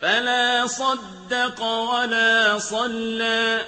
فَلَا صَدَّقَ وَلَا صَلَّىٰ